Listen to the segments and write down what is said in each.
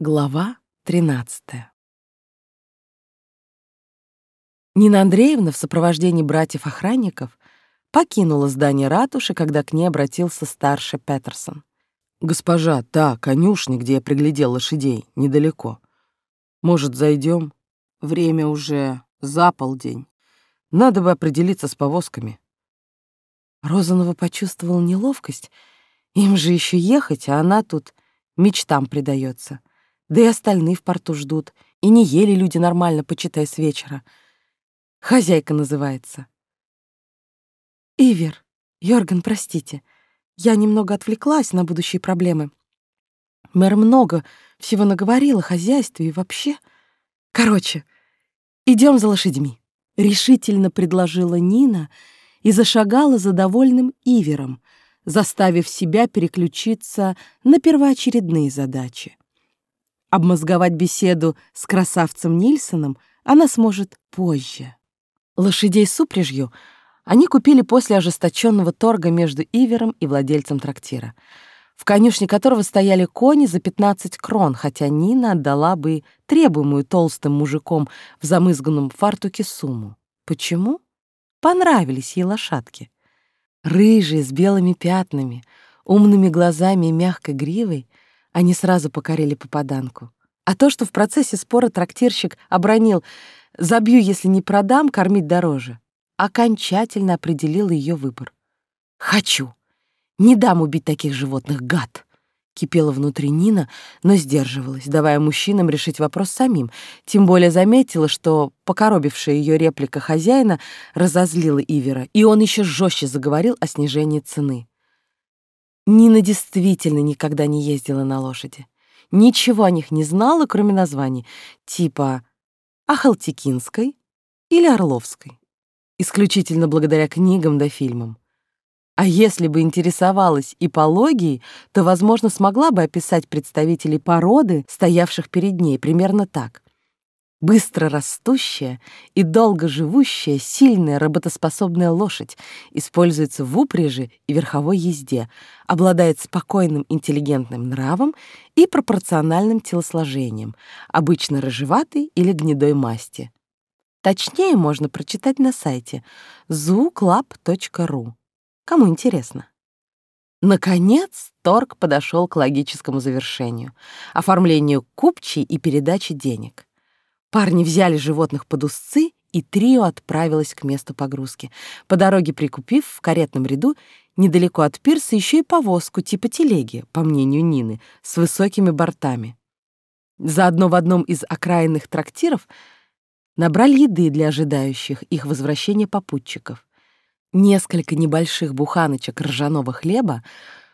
Глава 13 Нина Андреевна в сопровождении братьев-охранников покинула здание ратуши, когда к ней обратился старший Петерсон. «Госпожа, та конюшня, где я приглядел лошадей, недалеко. Может, зайдем? Время уже за полдень. Надо бы определиться с повозками». Розанова почувствовал неловкость. Им же еще ехать, а она тут мечтам предается. Да и остальные в порту ждут. И не ели люди нормально, почитай, с вечера. Хозяйка называется. Ивер, Йорген, простите. Я немного отвлеклась на будущие проблемы. Мэр много всего наговорила о хозяйстве и вообще. Короче, идем за лошадьми. Решительно предложила Нина и зашагала за довольным Ивером, заставив себя переключиться на первоочередные задачи. Обмозговать беседу с красавцем Нильсоном она сможет позже. Лошадей с упряжью они купили после ожесточенного торга между Ивером и владельцем трактира, в конюшне которого стояли кони за 15 крон, хотя Нина отдала бы требуемую толстым мужиком в замызганном фартуке сумму. Почему? Понравились ей лошадки. Рыжие, с белыми пятнами, умными глазами и мягкой гривой, они сразу покорили попаданку. А то, что в процессе спора трактирщик обронил «забью, если не продам, кормить дороже», окончательно определил ее выбор. «Хочу! Не дам убить таких животных, гад!» Кипела внутри Нина, но сдерживалась, давая мужчинам решить вопрос самим, тем более заметила, что покоробившая ее реплика хозяина разозлила Ивера, и он еще жестче заговорил о снижении цены. Нина действительно никогда не ездила на лошади. Ничего о них не знала, кроме названий, типа Ахалтикинской или Орловской. Исключительно благодаря книгам да фильмам. А если бы интересовалась ипологией, то, возможно, смогла бы описать представителей породы, стоявших перед ней, примерно так быстро растущая и долго живущая сильная работоспособная лошадь, используется в упряжи и верховой езде, обладает спокойным интеллигентным нравом и пропорциональным телосложением, обычно рыжеватой или гнедой масти. Точнее можно прочитать на сайте zooclub.ru. Кому интересно. Наконец, торг подошел к логическому завершению, оформлению купчей и передаче денег. Парни взяли животных под узцы, и трио отправилось к месту погрузки, по дороге прикупив в каретном ряду недалеко от пирса еще и повозку типа телеги, по мнению Нины, с высокими бортами. Заодно в одном из окраинных трактиров набрали еды для ожидающих их возвращения попутчиков. Несколько небольших буханочек ржаного хлеба,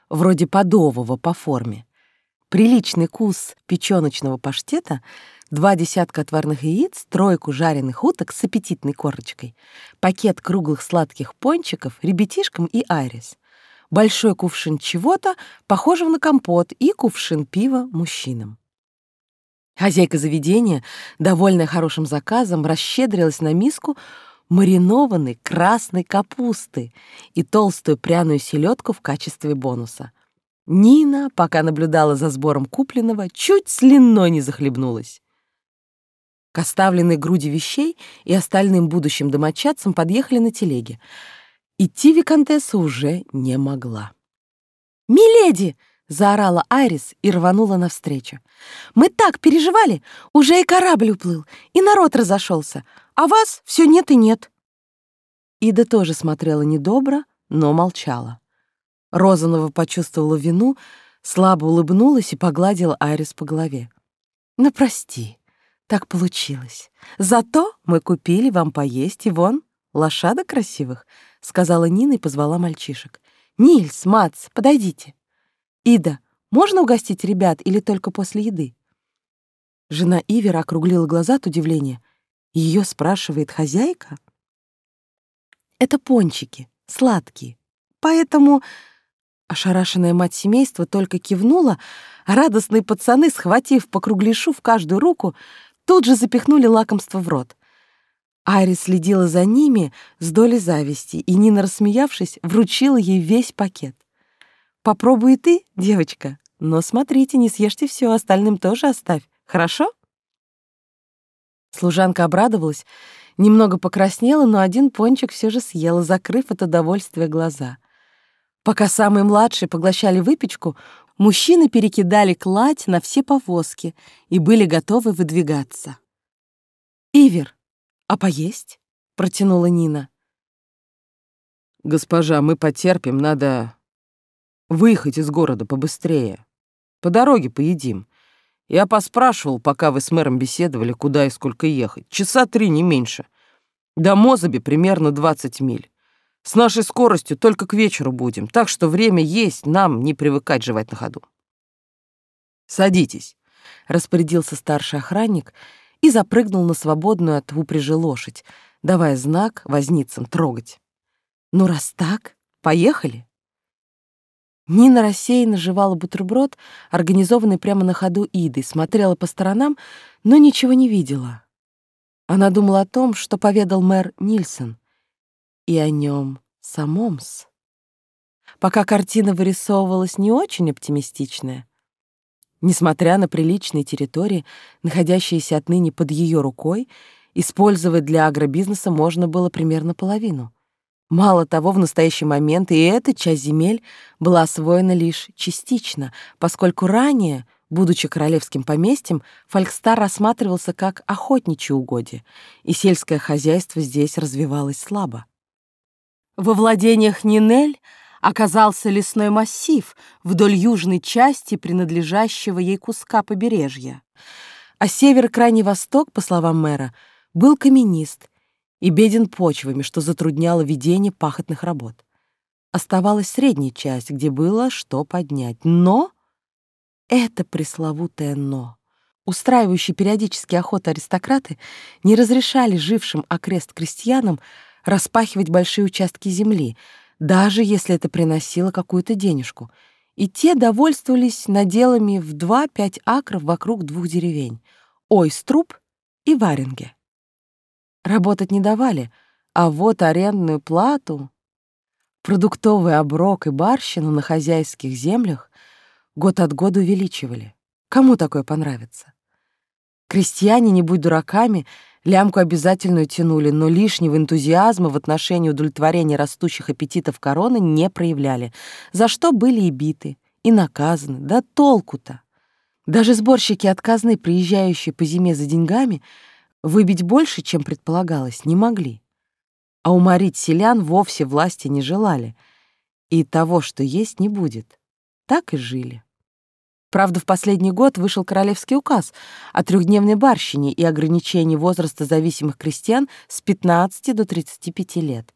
вроде подового по форме, приличный кус печёночного паштета — два десятка отварных яиц, тройку жареных уток с аппетитной корочкой, пакет круглых сладких пончиков ребятишкам и айрис, большой кувшин чего-то, похожего на компот, и кувшин пива мужчинам. Хозяйка заведения, довольная хорошим заказом, расщедрилась на миску маринованной красной капусты и толстую пряную селедку в качестве бонуса. Нина, пока наблюдала за сбором купленного, чуть слюной не захлебнулась. К оставленной груди вещей и остальным будущим домочадцам подъехали на телеге. Идти виконтесса уже не могла. «Миледи!» — заорала Айрис и рванула навстречу. «Мы так переживали! Уже и корабль уплыл, и народ разошелся, а вас все нет и нет!» Ида тоже смотрела недобро, но молчала. Розанова почувствовала вину, слабо улыбнулась и погладила Айрис по голове. «Ну, прости, так получилось. Зато мы купили вам поесть, и вон, лошадок красивых, — сказала Нина и позвала мальчишек. Нильс, Мац, подойдите. Ида, можно угостить ребят или только после еды? Жена Ивера округлила глаза от удивления. Ее спрашивает хозяйка? Это пончики, сладкие. Поэтому Ошарашенная мать семейства только кивнула, а радостные пацаны, схватив по кругляшу в каждую руку, тут же запихнули лакомство в рот. Айрис следила за ними с долей зависти, и Нина, рассмеявшись, вручила ей весь пакет. «Попробуй ты, девочка, Но смотрите, не съешьте все, остальным тоже оставь. Хорошо?» Служанка обрадовалась, немного покраснела, но один пончик все же съела, закрыв от удовольствия глаза. Пока самые младшие поглощали выпечку, мужчины перекидали кладь на все повозки и были готовы выдвигаться. «Ивер, а поесть?» — протянула Нина. «Госпожа, мы потерпим, надо выехать из города побыстрее. По дороге поедим. Я поспрашивал, пока вы с мэром беседовали, куда и сколько ехать. Часа три, не меньше. До Мозаби примерно 20 миль. С нашей скоростью только к вечеру будем, так что время есть, нам не привыкать жевать на ходу. Садитесь, распорядился старший охранник и запрыгнул на свободную от упряжи лошадь, давая знак возницам трогать. Ну раз так, поехали. Нина рассеянно жевала бутерброд, организованный прямо на ходу Иды, смотрела по сторонам, но ничего не видела. Она думала о том, что поведал мэр Нильсон, и о нем самом-с. Пока картина вырисовывалась не очень оптимистичная. Несмотря на приличные территории, находящиеся отныне под ее рукой, использовать для агробизнеса можно было примерно половину. Мало того, в настоящий момент и эта часть земель была освоена лишь частично, поскольку ранее, будучи королевским поместьем, Фолькстар рассматривался как охотничье угодье, и сельское хозяйство здесь развивалось слабо. Во владениях Нинель оказался лесной массив вдоль южной части принадлежащего ей куска побережья, а север-крайний восток, по словам мэра, был каменист и беден почвами, что затрудняло ведение пахотных работ. Оставалась средняя часть, где было что поднять. Но это пресловутое «но». Устраивающие периодически охоты аристократы не разрешали жившим окрест крестьянам распахивать большие участки земли, даже если это приносило какую-то денежку, и те довольствовались наделами в 2-5 акров вокруг двух деревень — Ойструп и Варинге. Работать не давали, а вот арендную плату, продуктовый оброк и барщину на хозяйских землях год от года увеличивали. Кому такое понравится? Крестьяне, не будь дураками, лямку обязательную тянули, но лишнего энтузиазма в отношении удовлетворения растущих аппетитов короны не проявляли, за что были и биты, и наказаны. Да толку-то! Даже сборщики отказны, приезжающие по зиме за деньгами, Выбить больше, чем предполагалось, не могли. А уморить селян вовсе власти не желали. И того, что есть, не будет. Так и жили. Правда, в последний год вышел королевский указ о трехдневной барщине и ограничении возраста зависимых крестьян с 15 до 35 лет.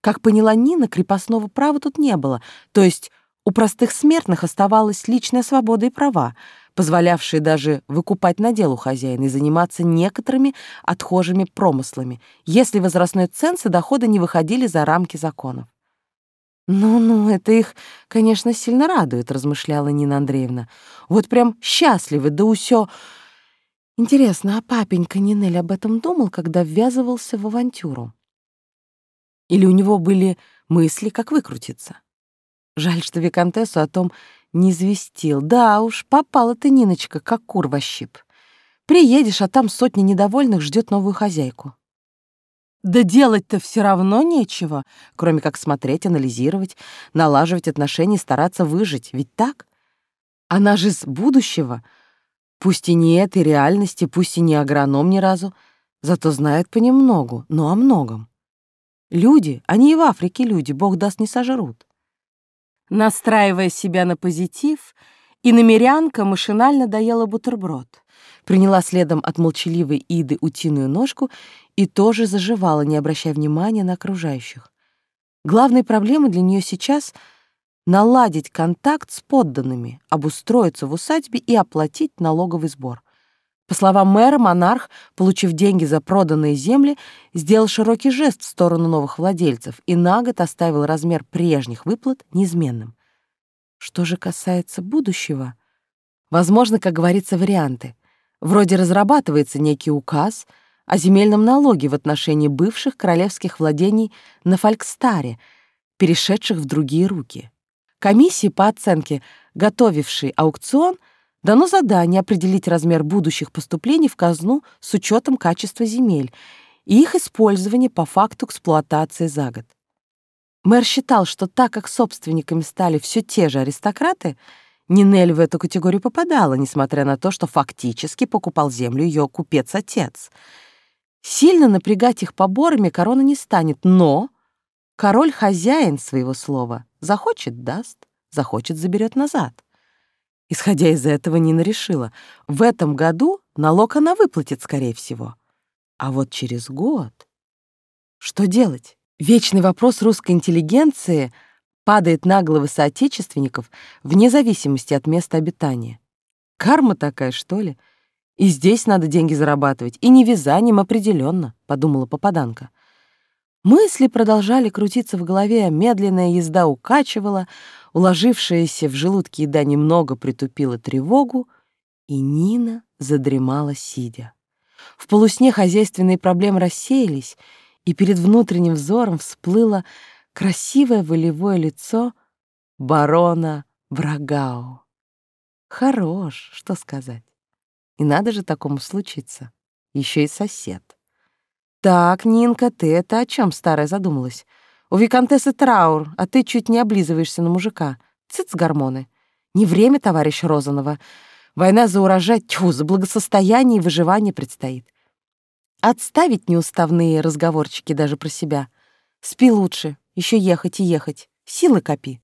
Как поняла Нина, крепостного права тут не было, то есть у простых смертных оставалась личная свобода и права, позволявшие даже выкупать на делу хозяина и заниматься некоторыми отхожими промыслами, если возрастной ценз и доходы не выходили за рамки законов. «Ну-ну, это их, конечно, сильно радует», — размышляла Нина Андреевна. «Вот прям счастливы, да усё...» Интересно, а папенька Нинель об этом думал, когда ввязывался в авантюру? Или у него были мысли, как выкрутиться? Жаль, что Викантессу о том не известил. Да уж, попала ты, Ниночка, как кур во щип. Приедешь, а там сотни недовольных ждет новую хозяйку. Да делать-то все равно нечего, кроме как смотреть, анализировать, налаживать отношения, стараться выжить. Ведь так? Она же с будущего. Пусть и не этой реальности, пусть и не агроном ни разу, зато знает понемногу, но о многом. Люди, они и в Африке люди, бог даст, не сожрут. Настраивая себя на позитив, и намерянка машинально доела бутерброд, приняла следом от молчаливой Иды утиную ножку и тоже заживала, не обращая внимания на окружающих. Главной проблемой для нее сейчас — наладить контакт с подданными, обустроиться в усадьбе и оплатить налоговый сбор. По словам мэра, монарх, получив деньги за проданные земли, сделал широкий жест в сторону новых владельцев и на год оставил размер прежних выплат неизменным. Что же касается будущего, возможно, как говорится, варианты. Вроде разрабатывается некий указ о земельном налоге в отношении бывших королевских владений на Фолькстаре, перешедших в другие руки. Комиссии по оценке готовившей аукцион, дано задание определить размер будущих поступлений в казну с учетом качества земель и их использования по факту эксплуатации за год. Мэр считал, что так как собственниками стали все те же аристократы, Нинель в эту категорию попадала, несмотря на то, что фактически покупал землю ее купец-отец. Сильно напрягать их поборами корона не станет, но король хозяин своего слова. Захочет — даст, захочет — заберет назад. Исходя из этого, Нина решила, в этом году налог она выплатит, скорее всего. А вот через год... Что делать? Вечный вопрос русской интеллигенции падает на головы соотечественников вне зависимости от места обитания. Карма такая, что ли? И здесь надо деньги зарабатывать, и не вязанием определенно, подумала попаданка. Мысли продолжали крутиться в голове, медленная езда укачивала, уложившаяся в желудке еда немного притупила тревогу, и Нина задремала сидя. В полусне хозяйственные проблемы рассеялись, и перед внутренним взором всплыло красивое волевое лицо барона Брагау. Хорош, что сказать. И надо же такому случиться. Еще и сосед. Так, Нинка, ты это о чем старая задумалась? У виконтессы траур, а ты чуть не облизываешься на мужика. Цыц гормоны. Не время, товарищ Розанова. Война за урожай, тьфу, за благосостояние и выживание предстоит. Отставить неуставные разговорчики даже про себя. Спи лучше, еще ехать и ехать. Силы копи.